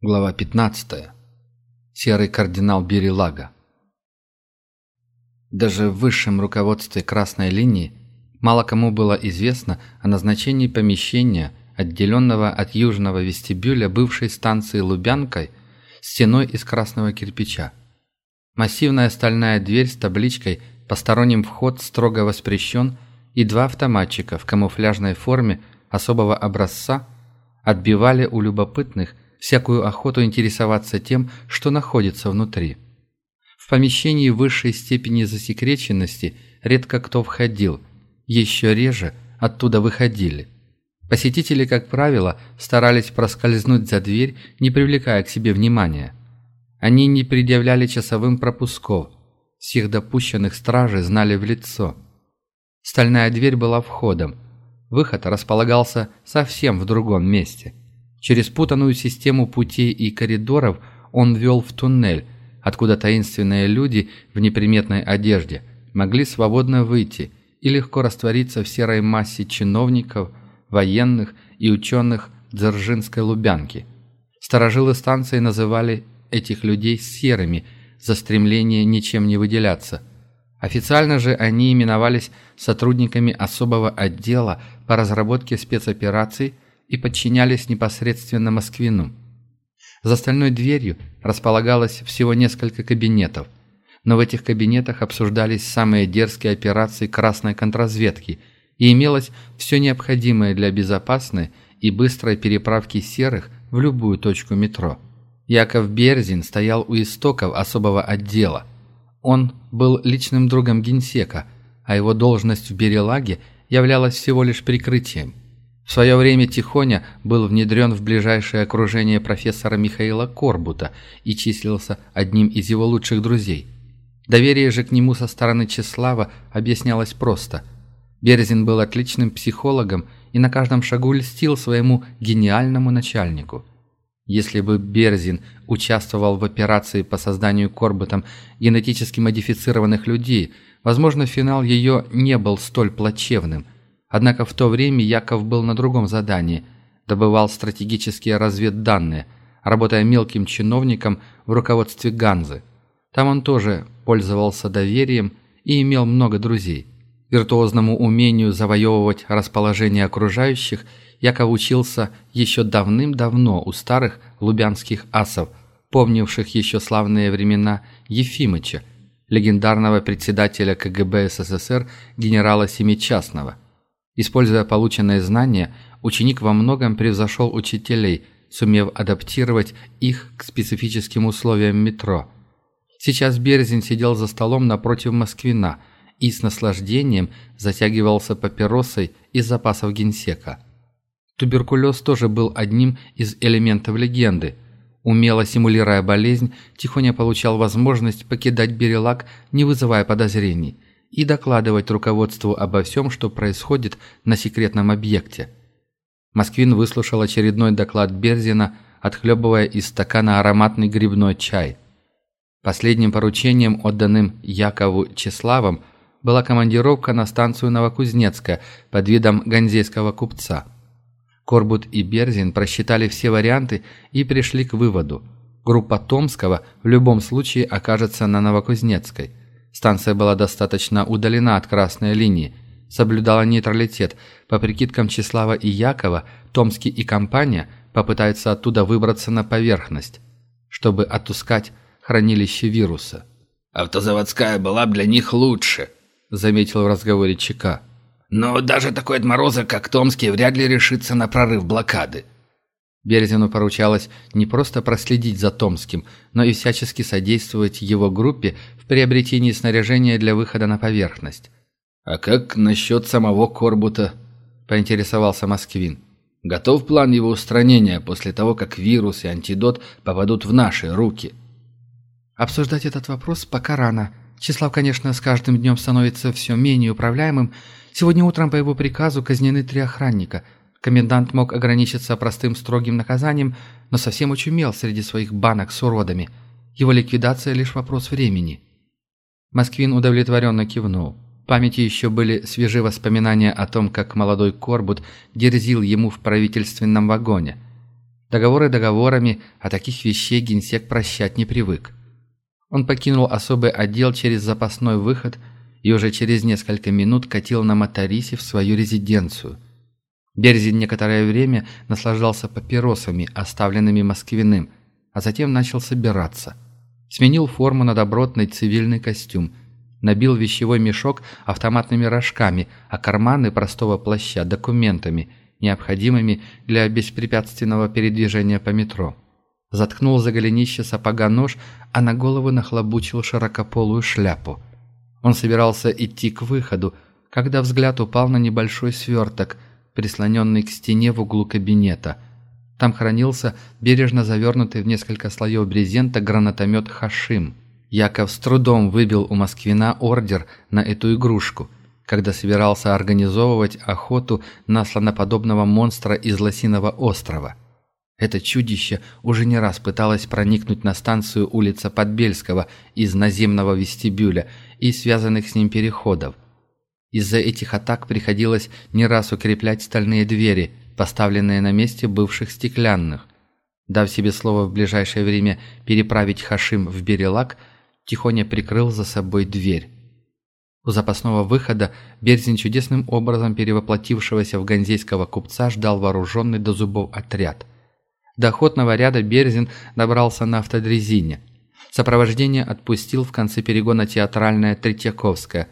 Глава 15. Серый кардинал Берилага. Даже в высшем руководстве Красной линии мало кому было известно о назначении помещения, отделенного от южного вестибюля бывшей станции Лубянкой стеной из красного кирпича. Массивная стальная дверь с табличкой «Посторонним вход строго воспрещен» и два автоматчика в камуфляжной форме особого образца отбивали у любопытных – всякую охоту интересоваться тем, что находится внутри. В помещении высшей степени засекреченности редко кто входил, еще реже оттуда выходили. Посетители, как правило, старались проскользнуть за дверь, не привлекая к себе внимания. Они не предъявляли часовым пропусков, всех допущенных стражей знали в лицо. Стальная дверь была входом, выход располагался совсем в другом месте – Через путанную систему путей и коридоров он вел в туннель, откуда таинственные люди в неприметной одежде могли свободно выйти и легко раствориться в серой массе чиновников, военных и ученых Дзержинской Лубянки. Старожилы станции называли этих людей серыми за стремление ничем не выделяться. Официально же они именовались сотрудниками особого отдела по разработке спецопераций – и подчинялись непосредственно Москвину. За стальной дверью располагалось всего несколько кабинетов, но в этих кабинетах обсуждались самые дерзкие операции красной контрразведки и имелось все необходимое для безопасной и быстрой переправки серых в любую точку метро. Яков Берзин стоял у истоков особого отдела. Он был личным другом генсека, а его должность в Берелаге являлась всего лишь прикрытием – в свое время Тихоня был внедрен в ближайшее окружение профессора Михаила Корбута и числился одним из его лучших друзей. Доверие же к нему со стороны Чеслава объяснялось просто. Березин был отличным психологом и на каждом шагу льстил своему гениальному начальнику. Если бы Берзин участвовал в операции по созданию Корбутом генетически модифицированных людей, возможно, финал ее не был столь плачевным – Однако в то время Яков был на другом задании, добывал стратегические разведданные, работая мелким чиновником в руководстве Ганзы. Там он тоже пользовался доверием и имел много друзей. Виртуозному умению завоевывать расположение окружающих Яков учился еще давным-давно у старых лубянских асов, помнивших еще славные времена Ефимыча, легендарного председателя КГБ СССР генерала Семичастного – Используя полученные знания, ученик во многом превзошел учителей, сумев адаптировать их к специфическим условиям метро. Сейчас Березин сидел за столом напротив Москвина и с наслаждением затягивался папиросой из запасов генсека. Туберкулез тоже был одним из элементов легенды. Умело симулируя болезнь, Тихоня получал возможность покидать Берелак, не вызывая подозрений – и докладывать руководству обо всем, что происходит на секретном объекте. Москвин выслушал очередной доклад Берзина, отхлебывая из стакана ароматный грибной чай. Последним поручением, отданным Якову Чеславом, была командировка на станцию Новокузнецкая под видом ганзейского купца. Корбут и Берзин просчитали все варианты и пришли к выводу. Группа Томского в любом случае окажется на Новокузнецкой. Станция была достаточно удалена от красной линии, соблюдала нейтралитет. По прикидкам Числава и Якова, Томский и компания попытаются оттуда выбраться на поверхность, чтобы отыскать хранилище вируса. «Автозаводская была бы для них лучше», — заметил в разговоре ЧК. «Но даже такой отморозок, как Томский, вряд ли решится на прорыв блокады». Березину поручалось не просто проследить за Томским, но и всячески содействовать его группе в приобретении снаряжения для выхода на поверхность. «А как насчет самого Корбута?» – поинтересовался Москвин. «Готов план его устранения после того, как вирус и антидот попадут в наши руки?» «Обсуждать этот вопрос пока рано. Числав, конечно, с каждым днем становится все менее управляемым. Сегодня утром по его приказу казнены три охранника – Комендант мог ограничиться простым строгим наказанием, но совсем очумел среди своих банок с уродами. Его ликвидация – лишь вопрос времени. Москвин удовлетворенно кивнул. В памяти еще были свежи воспоминания о том, как молодой Корбут дерзил ему в правительственном вагоне. Договоры договорами, а таких вещей генсек прощать не привык. Он покинул особый отдел через запасной выход и уже через несколько минут катил на моторисе в свою резиденцию. Берзин некоторое время наслаждался папиросами, оставленными Москвиным, а затем начал собираться. Сменил форму на добротный цивильный костюм, набил вещевой мешок автоматными рожками, а карманы простого плаща документами, необходимыми для беспрепятственного передвижения по метро. Заткнул за голенище сапога нож, а на голову нахлобучил широкополую шляпу. Он собирался идти к выходу, когда взгляд упал на небольшой сверток, прислоненный к стене в углу кабинета. Там хранился бережно завернутый в несколько слоев брезента гранатомет «Хашим». Яков с трудом выбил у Москвина ордер на эту игрушку, когда собирался организовывать охоту на слоноподобного монстра из Лосиного острова. Это чудище уже не раз пыталось проникнуть на станцию улица Подбельского из наземного вестибюля и связанных с ним переходов. Из-за этих атак приходилось не раз укреплять стальные двери, поставленные на месте бывших стеклянных. Дав себе слово в ближайшее время переправить Хашим в Берелак, тихоня прикрыл за собой дверь. У запасного выхода Берзин чудесным образом перевоплотившегося в ганзейского купца ждал вооруженный до зубов отряд – до охотного ряда Березин добрался на автодрезине. Сопровождение отпустил в конце перегона театральная Третьяковская.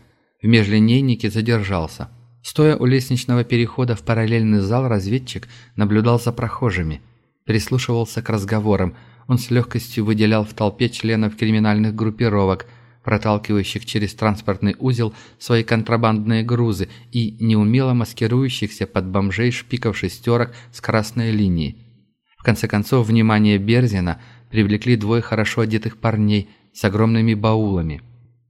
В межлинейнике задержался. Стоя у лестничного перехода в параллельный зал, разведчик наблюдал за прохожими. Прислушивался к разговорам. Он с легкостью выделял в толпе членов криминальных группировок, проталкивающих через транспортный узел свои контрабандные грузы и неумело маскирующихся под бомжей шпиков шестерок с красной линией конце концов, внимание Берзина привлекли двое хорошо одетых парней с огромными баулами.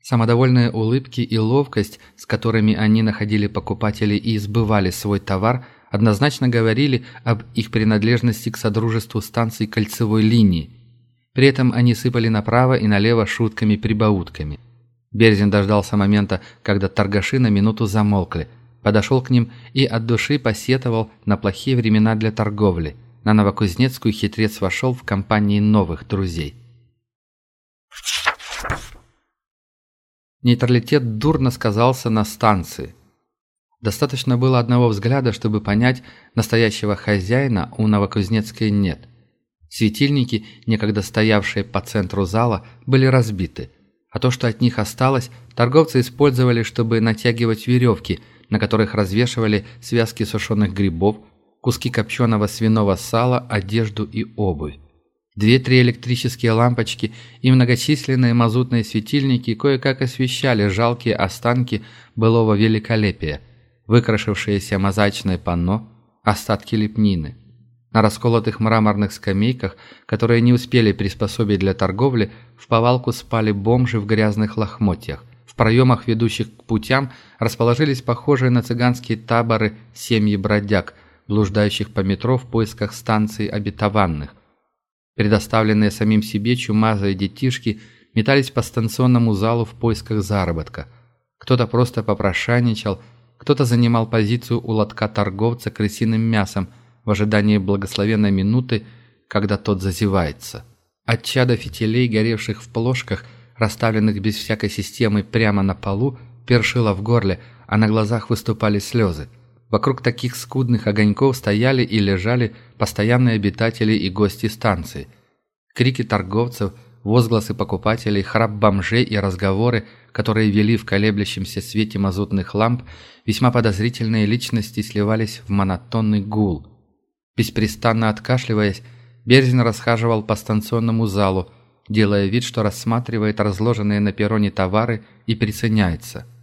Самодовольные улыбки и ловкость, с которыми они находили покупателей и избывали свой товар, однозначно говорили об их принадлежности к содружеству станций кольцевой линии. При этом они сыпали направо и налево шутками-прибаутками. Берзин дождался момента, когда торгаши на минуту замолкли, подошел к ним и от души посетовал на плохие времена для торговли – на Новокузнецкую хитрец вошел в компании новых друзей. Нейтралитет дурно сказался на станции. Достаточно было одного взгляда, чтобы понять, настоящего хозяина у Новокузнецкой нет. Светильники, некогда стоявшие по центру зала, были разбиты, а то, что от них осталось, торговцы использовали, чтобы натягивать веревки, на которых развешивали связки сушеных грибов, куски копченого свиного сала, одежду и обувь. Две-три электрические лампочки и многочисленные мазутные светильники кое-как освещали жалкие останки былого великолепия, выкрашившиеся мозаичное панно, остатки лепнины. На расколотых мраморных скамейках, которые не успели приспособить для торговли, в повалку спали бомжи в грязных лохмотьях. В проемах, ведущих к путям, расположились похожие на цыганские таборы семьи бродяг – блуждающих по метро в поисках станций обетованных. Предоставленные самим себе чумазые детишки метались по станционному залу в поисках заработка. Кто-то просто попрошайничал, кто-то занимал позицию у лотка торговца крысиным мясом в ожидании благословенной минуты, когда тот зазевается. От чада фитилей, горевших в плошках, расставленных без всякой системы прямо на полу, першило в горле, а на глазах выступали слезы. Вокруг таких скудных огоньков стояли и лежали постоянные обитатели и гости станции. Крики торговцев, возгласы покупателей, храп бомжей и разговоры, которые вели в колеблющемся свете мазутных ламп, весьма подозрительные личности сливались в монотонный гул. Беспрестанно откашливаясь, Берзин расхаживал по станционному залу, делая вид, что рассматривает разложенные на перроне товары и приценяется –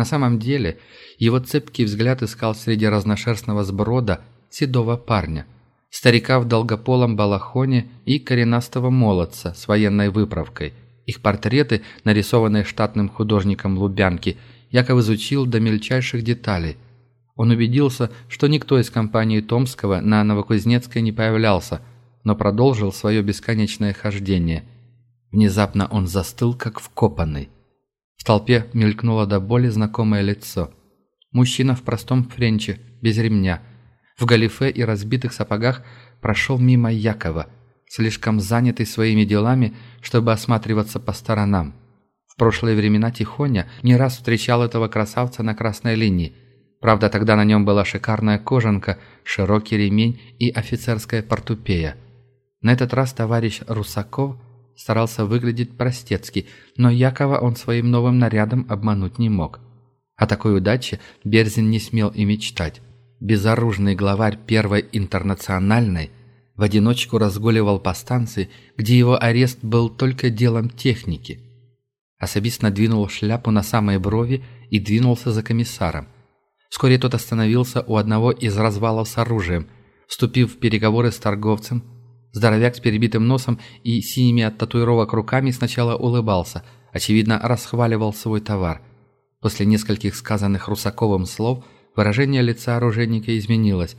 на самом деле, его цепкий взгляд искал среди разношерстного сброда седого парня, старика в долгополом балахоне и коренастого молодца с военной выправкой. Их портреты, нарисованные штатным художником Лубянки, Яков изучил до мельчайших деталей. Он убедился, что никто из компании Томского на Новокузнецкой не появлялся, но продолжил свое бесконечное хождение. Внезапно он застыл, как вкопанный. В толпе мелькнуло до боли знакомое лицо. Мужчина в простом френче, без ремня, в галифе и разбитых сапогах прошел мимо Якова, слишком занятый своими делами, чтобы осматриваться по сторонам. В прошлые времена Тихоня не раз встречал этого красавца на красной линии. Правда, тогда на нем была шикарная кожанка, широкий ремень и офицерская портупея. На этот раз товарищ Русаков старался выглядеть простецки, но Якова он своим новым нарядом обмануть не мог. О такой удаче Берзин не смел и мечтать. Безоружный главарь Первой Интернациональной в одиночку разгуливал по станции, где его арест был только делом техники. Особист надвинул шляпу на самые брови и двинулся за комиссаром. Вскоре тот остановился у одного из развалов с оружием. Вступив в переговоры с торговцем, здоровяк с перебитым носом и синими от татуировок руками сначала улыбался, очевидно, расхваливал свой товар – После нескольких сказанных Русаковым слов выражение лица оружейника изменилось.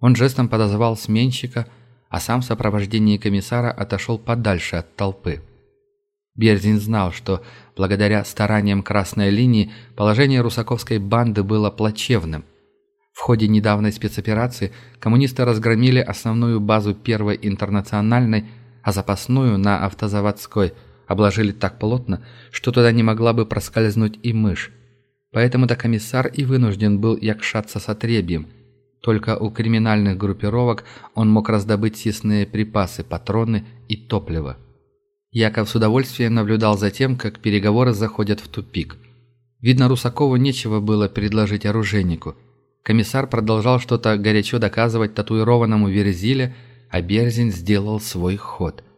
Он жестом подозвал сменщика, а сам в сопровождении комиссара отошел подальше от толпы. Берзин знал, что благодаря стараниям Красной линии положение русаковской банды было плачевным. В ходе недавней спецоперации коммунисты разгромили основную базу Первой интернациональной, а запасную на автозаводской обложили так плотно, что туда не могла бы проскользнуть и мышь. Поэтому-то комиссар и вынужден был якшаться с отребьем. Только у криминальных группировок он мог раздобыть съестные припасы, патроны и топливо. Яков с удовольствием наблюдал за тем, как переговоры заходят в тупик. Видно, Русакову нечего было предложить оружейнику. Комиссар продолжал что-то горячо доказывать татуированному Верзиле, а Берзин сделал свой ход –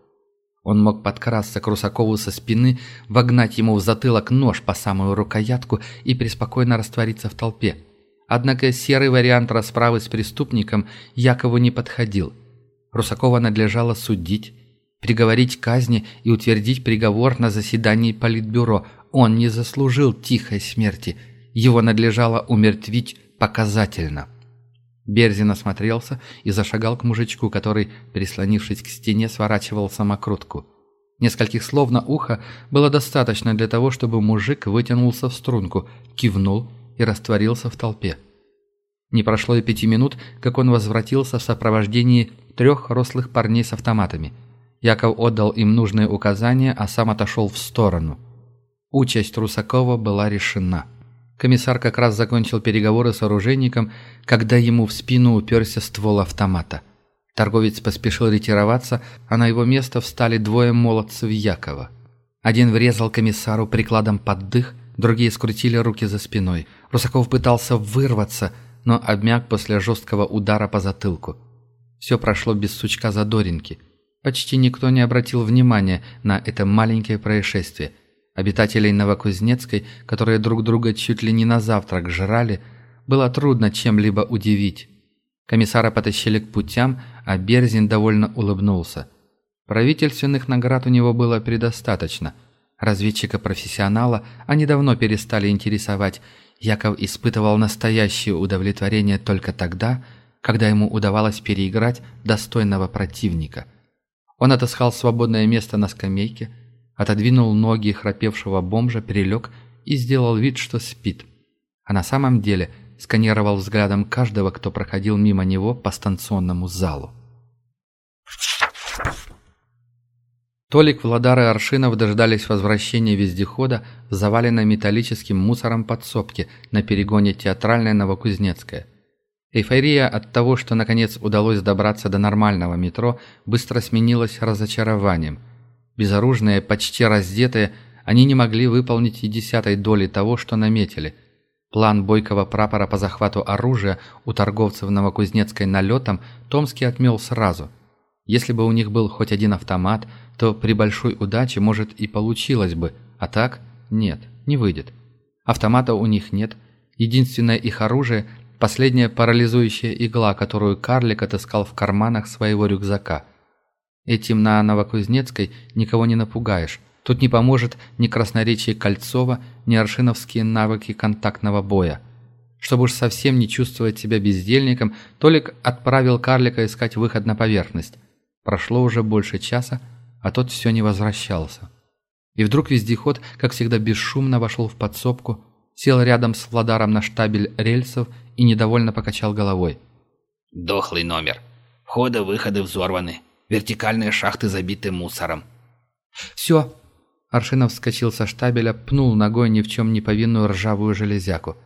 он мог подкрасться к Русакову со спины, вогнать ему в затылок нож по самую рукоятку и преспокойно раствориться в толпе. Однако серый вариант расправы с преступником Якову не подходил. Русакова надлежало судить, приговорить к казни и утвердить приговор на заседании Политбюро. Он не заслужил тихой смерти. Его надлежало умертвить показательно. Берзин осмотрелся и зашагал к мужичку, который, прислонившись к стене, сворачивал самокрутку. Нескольких слов на ухо было достаточно для того, чтобы мужик вытянулся в струнку, кивнул и растворился в толпе. Не прошло и пяти минут, как он возвратился в сопровождении трех рослых парней с автоматами. Яков отдал им нужные указания, а сам отошел в сторону. Участь Русакова была решена. Комиссар как раз закончил переговоры с оружейником, когда ему в спину уперся ствол автомата. Торговец поспешил ретироваться, а на его место встали двое молодцев Якова. Один врезал комиссару прикладом под дых, другие скрутили руки за спиной. Русаков пытался вырваться, но обмяк после жесткого удара по затылку. Все прошло без сучка задоринки. Почти никто не обратил внимания на это маленькое происшествие – Обитателей Новокузнецкой, которые друг друга чуть ли не на завтрак жрали, было трудно чем-либо удивить. Комиссара потащили к путям, а Берзин довольно улыбнулся. Правительственных наград у него было предостаточно. Разведчика-профессионала они давно перестали интересовать. Яков испытывал настоящее удовлетворение только тогда, когда ему удавалось переиграть достойного противника. Он отыскал свободное место на скамейке – отодвинул ноги храпевшего бомжа, перелег и сделал вид, что спит. А на самом деле сканировал взглядом каждого, кто проходил мимо него по станционному залу. Толик, Владар и Аршинов дождались возвращения вездехода заваленной металлическим мусором подсобке на перегоне театральной Новокузнецкая. Эйфория от того, что наконец удалось добраться до нормального метро, быстро сменилась разочарованием – Безоружные, почти раздетые, они не могли выполнить и десятой доли того, что наметили. План бойкого прапора по захвату оружия у торговцев Новокузнецкой налетом Томский отмел сразу. Если бы у них был хоть один автомат, то при большой удаче, может, и получилось бы, а так нет, не выйдет. Автомата у них нет. Единственное их оружие – последняя парализующая игла, которую карлик отыскал в карманах своего рюкзака – Этим на Новокузнецкой никого не напугаешь. Тут не поможет ни красноречие Кольцова, ни аршиновские навыки контактного боя. Чтобы уж совсем не чувствовать себя бездельником, Толик отправил карлика искать выход на поверхность. Прошло уже больше часа, а тот все не возвращался. И вдруг вездеход, как всегда бесшумно, вошел в подсобку, сел рядом с Владаром на штабель рельсов и недовольно покачал головой. «Дохлый номер. Входы-выходы взорваны. Вертикальные шахты забиты мусором. «Все!» Аршинов вскочил со штабеля, пнул ногой ни в чем не повинную ржавую железяку.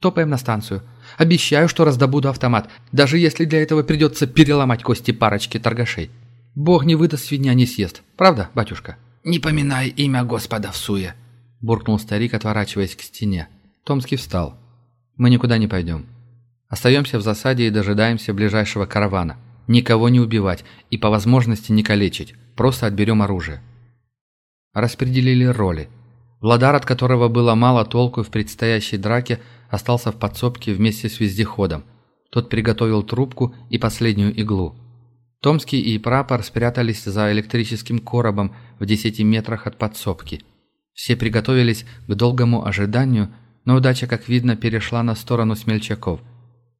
«Топаем на станцию. Обещаю, что раздобуду автомат, даже если для этого придется переломать кости парочки торгашей. Бог не выдаст, свинья не съест. Правда, батюшка?» «Не поминай имя Господа в суе», – буркнул старик, отворачиваясь к стене. Томский встал. «Мы никуда не пойдем. Остаемся в засаде и дожидаемся ближайшего каравана. Никого не убивать и по возможности не калечить. Просто отберем оружие». Распределили роли. Владар, от которого было мало толку в предстоящей драке, остался в подсобке вместе с вездеходом. Тот приготовил трубку и последнюю иглу. Томский и прапор спрятались за электрическим коробом в десяти метрах от подсобки. Все приготовились к долгому ожиданию, но удача, как видно, перешла на сторону смельчаков.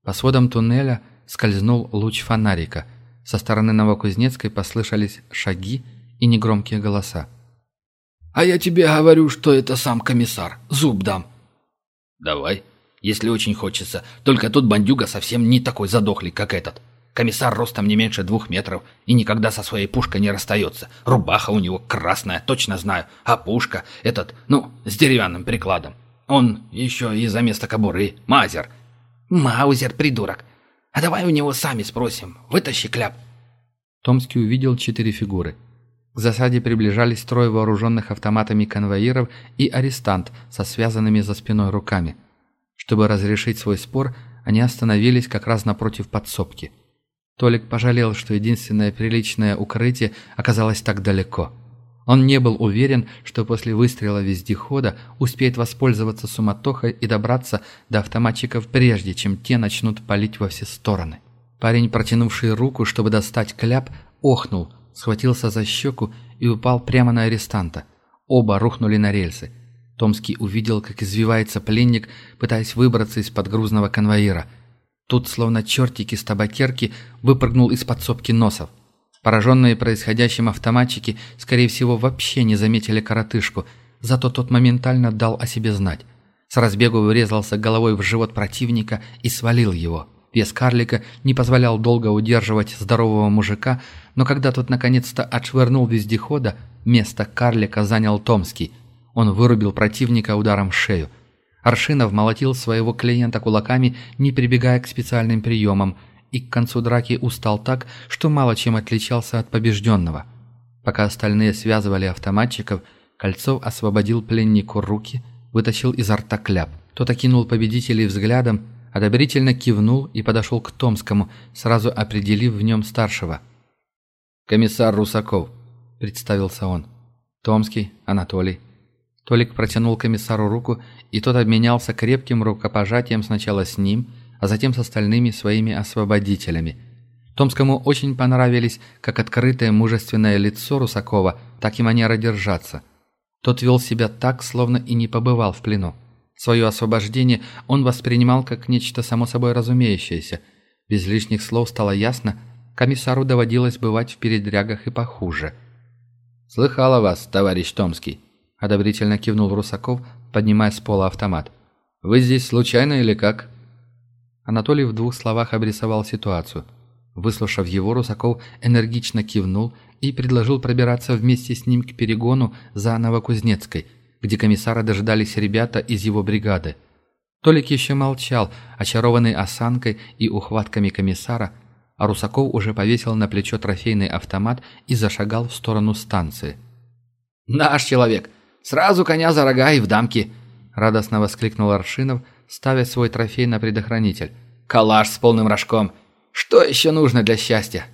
По сводам туннеля скользнул луч фонарика. Со стороны Новокузнецкой послышались шаги и негромкие голоса. «А я тебе говорю, что это сам комиссар. Зуб дам». «Давай», если очень хочется. Только тут бандюга совсем не такой задохлый, как этот. Комиссар ростом не меньше двух метров и никогда со своей пушкой не расстается. Рубаха у него красная, точно знаю. А пушка этот, ну, с деревянным прикладом. Он еще и за место кобуры. Мазер. Маузер, придурок. А давай у него сами спросим. Вытащи кляп. Томский увидел четыре фигуры. К засаде приближались трое вооруженных автоматами конвоиров и арестант со связанными за спиной руками. Чтобы разрешить свой спор, они остановились как раз напротив подсобки. Толик пожалел, что единственное приличное укрытие оказалось так далеко. Он не был уверен, что после выстрела вездехода успеет воспользоваться суматохой и добраться до автоматчиков прежде, чем те начнут палить во все стороны. Парень, протянувший руку, чтобы достать кляп, охнул, схватился за щеку и упал прямо на арестанта. Оба рухнули на рельсы. Томский увидел, как извивается пленник, пытаясь выбраться из-под грузного конвоира. Тут, словно чертики с табакерки, выпрыгнул из подсобки носов. Пораженные происходящим автоматчики, скорее всего, вообще не заметили коротышку, зато тот моментально дал о себе знать. С разбегу врезался головой в живот противника и свалил его. Вес карлика не позволял долго удерживать здорового мужика, но когда тот наконец-то отшвырнул вездехода, место карлика занял Томский – он вырубил противника ударом в шею. Аршинов молотил своего клиента кулаками, не прибегая к специальным приемам, и к концу драки устал так, что мало чем отличался от побежденного. Пока остальные связывали автоматчиков, Кольцов освободил пленнику руки, вытащил изо рта кляп. Тот окинул победителей взглядом, одобрительно кивнул и подошел к Томскому, сразу определив в нем старшего. «Комиссар Русаков», — представился он. «Томский, Анатолий». Толик протянул комиссару руку, и тот обменялся крепким рукопожатием сначала с ним, а затем с остальными своими освободителями. Томскому очень понравились как открытое мужественное лицо Русакова, так и манера держаться. Тот вел себя так, словно и не побывал в плену. Свое освобождение он воспринимал как нечто само собой разумеющееся. Без лишних слов стало ясно, комиссару доводилось бывать в передрягах и похуже. «Слыхал о вас, товарищ Томский», одобрительно кивнул Русаков, поднимая с пола автомат. «Вы здесь случайно или как?» Анатолий в двух словах обрисовал ситуацию. Выслушав его, Русаков энергично кивнул и предложил пробираться вместе с ним к перегону за Новокузнецкой, где комиссара дожидались ребята из его бригады. Толик еще молчал, очарованный осанкой и ухватками комиссара, а Русаков уже повесил на плечо трофейный автомат и зашагал в сторону станции. «Наш человек! Сразу коня за рога и в дамки!» Радостно воскликнул Аршинов, ставя свой трофей на предохранитель. «Калаш с полным рожком! Что еще нужно для счастья?»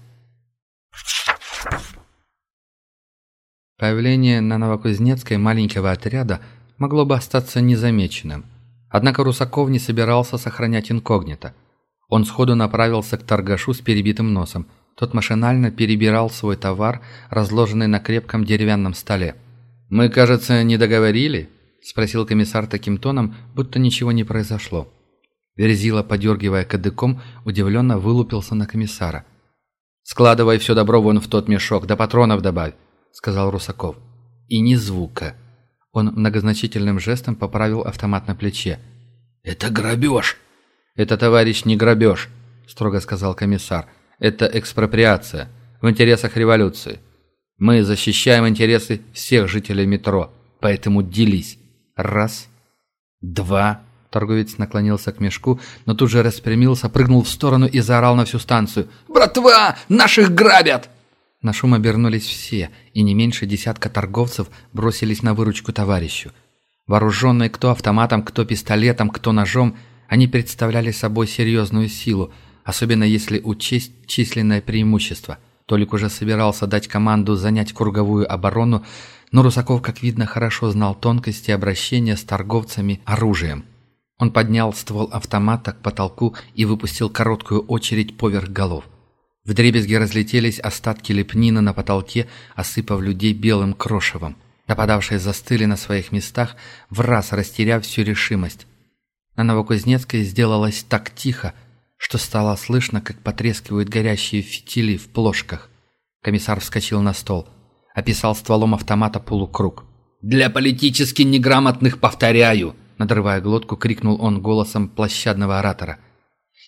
Появление на Новокузнецкой маленького отряда могло бы остаться незамеченным. Однако Русаков не собирался сохранять инкогнито. Он сходу направился к торгашу с перебитым носом. Тот машинально перебирал свой товар, разложенный на крепком деревянном столе. «Мы, кажется, не договорили?» – спросил комиссар таким тоном, будто ничего не произошло. Верзила, подергивая кадыком, удивленно вылупился на комиссара. «Складывай все добро вон в тот мешок, да патронов добавь», – сказал Русаков. «И ни звука». Он многозначительным жестом поправил автомат на плече. «Это грабеж!» «Это, товарищ, не грабеж», – строго сказал комиссар. Это экспроприация в интересах революции. Мы защищаем интересы всех жителей метро, поэтому делись. Раз, два...» Торговец наклонился к мешку, но тут же распрямился, прыгнул в сторону и заорал на всю станцию. «Братва! Наших грабят!» На шум обернулись все, и не меньше десятка торговцев бросились на выручку товарищу. Вооруженные кто автоматом, кто пистолетом, кто ножом, они представляли собой серьезную силу, особенно если учесть численное преимущество. Толик уже собирался дать команду занять круговую оборону, но Русаков, как видно, хорошо знал тонкости обращения с торговцами оружием. Он поднял ствол автомата к потолку и выпустил короткую очередь поверх голов. Вдребезги разлетелись остатки лепнины на потолке, осыпав людей белым крошевом. Нападавшие застыли на своих местах, в раз растеряв всю решимость. На Новокузнецкой сделалось так тихо, что стало слышно, как потрескивают горящие фитили в плошках. Комиссар вскочил на стол, описал стволом автомата полукруг. «Для политически неграмотных повторяю!» Надрывая глотку, крикнул он голосом площадного оратора –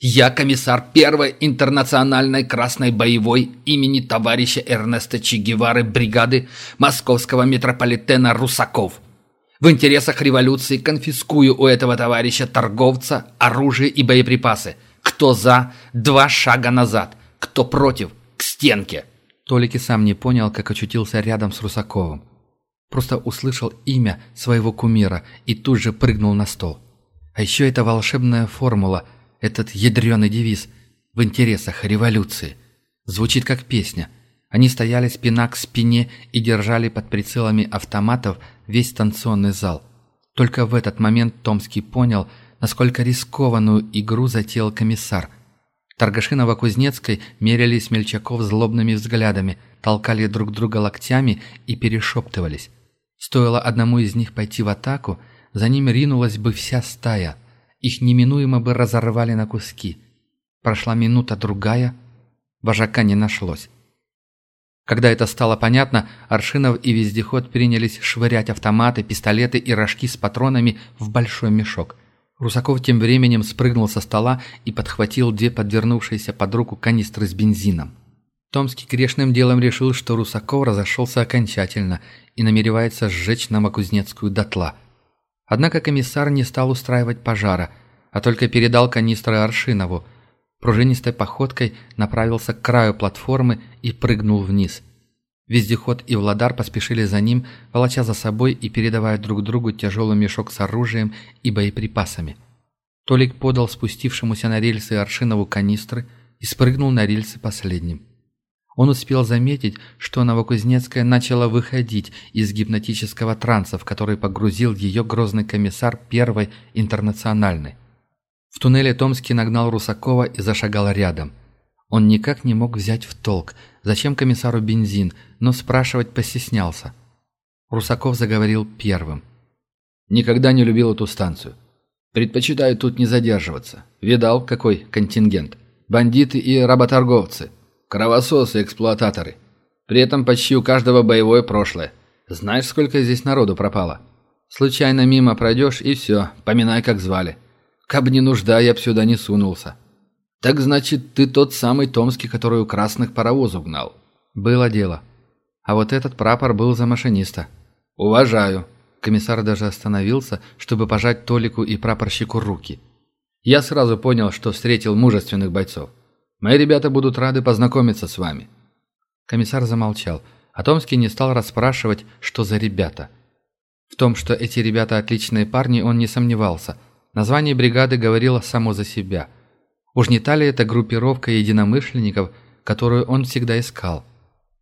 я комиссар первой интернациональной красной боевой имени товарища Эрнеста Че Гевары бригады московского метрополитена Русаков. В интересах революции конфискую у этого товарища торговца оружие и боеприпасы. Кто за – два шага назад. Кто против – к стенке. Толик и сам не понял, как очутился рядом с Русаковым. Просто услышал имя своего кумира и тут же прыгнул на стол. А еще эта волшебная формула – этот ядреный девиз «В интересах революции». Звучит как песня. Они стояли спина к спине и держали под прицелами автоматов весь станционный зал. Только в этот момент Томский понял, насколько рискованную игру затеял комиссар. Торгаши Новокузнецкой меряли смельчаков злобными взглядами, толкали друг друга локтями и перешептывались. Стоило одному из них пойти в атаку, за ним ринулась бы вся стая – их неминуемо бы разорвали на куски. Прошла минута-другая, вожака не нашлось. Когда это стало понятно, Аршинов и Вездеход принялись швырять автоматы, пистолеты и рожки с патронами в большой мешок. Русаков тем временем спрыгнул со стола и подхватил две подвернувшиеся под руку канистры с бензином. Томский грешным делом решил, что Русаков разошелся окончательно и намеревается сжечь Новокузнецкую дотла – Однако комиссар не стал устраивать пожара, а только передал канистры Аршинову. Пружинистой походкой направился к краю платформы и прыгнул вниз. Вездеход и Владар поспешили за ним, волоча за собой и передавая друг другу тяжелый мешок с оружием и боеприпасами. Толик подал спустившемуся на рельсы Аршинову канистры и спрыгнул на рельсы последним. Он успел заметить, что Новокузнецкая начала выходить из гипнотического транса, в который погрузил ее грозный комиссар Первой Интернациональной. В туннеле Томский нагнал Русакова и зашагал рядом. Он никак не мог взять в толк, зачем комиссару бензин, но спрашивать постеснялся. Русаков заговорил первым. «Никогда не любил эту станцию. Предпочитаю тут не задерживаться. Видал, какой контингент? Бандиты и работорговцы». Кровососы-эксплуататоры. При этом почти у каждого боевое прошлое. Знаешь, сколько здесь народу пропало? Случайно мимо пройдешь, и все, поминай, как звали. Каб не нужда, я б сюда не сунулся. Так значит, ты тот самый Томский, который у красных паровоз угнал. Было дело. А вот этот прапор был за машиниста. Уважаю. Комиссар даже остановился, чтобы пожать Толику и прапорщику руки. Я сразу понял, что встретил мужественных бойцов. Мои ребята будут рады познакомиться с вами». Комиссар замолчал, а Томский не стал расспрашивать, что за ребята. В том, что эти ребята отличные парни, он не сомневался. Название бригады говорило само за себя. Уж не та ли это группировка единомышленников, которую он всегда искал?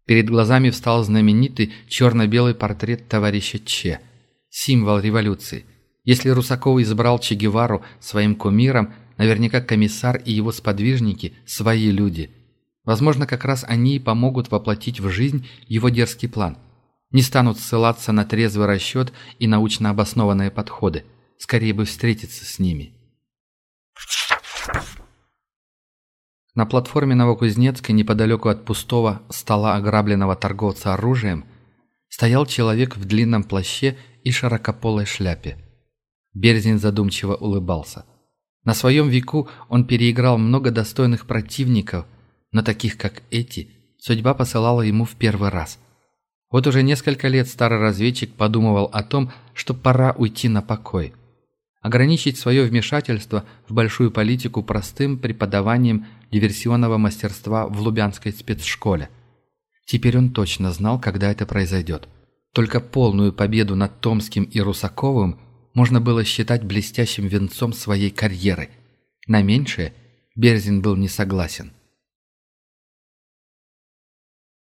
Перед глазами встал знаменитый черно-белый портрет товарища Че, символ революции. Если Русаков избрал Че Гевару своим кумиром, Наверняка комиссар и его сподвижники – свои люди. Возможно, как раз они и помогут воплотить в жизнь его дерзкий план. Не станут ссылаться на трезвый расчет и научно обоснованные подходы. Скорее бы встретиться с ними. На платформе Новокузнецкой, неподалеку от пустого стола ограбленного торговца оружием, стоял человек в длинном плаще и широкополой шляпе. Берзин задумчиво улыбался. На своем веку он переиграл много достойных противников, Но таких, как эти, судьба посылала ему в первый раз. Вот уже несколько лет старый разведчик подумывал о том, что пора уйти на покой. Ограничить свое вмешательство в большую политику простым преподаванием диверсионного мастерства в Лубянской спецшколе. Теперь он точно знал, когда это произойдет. Только полную победу над Томским и Русаковым можно было считать блестящим венцом своей карьеры. На меньшее Берзин был не согласен.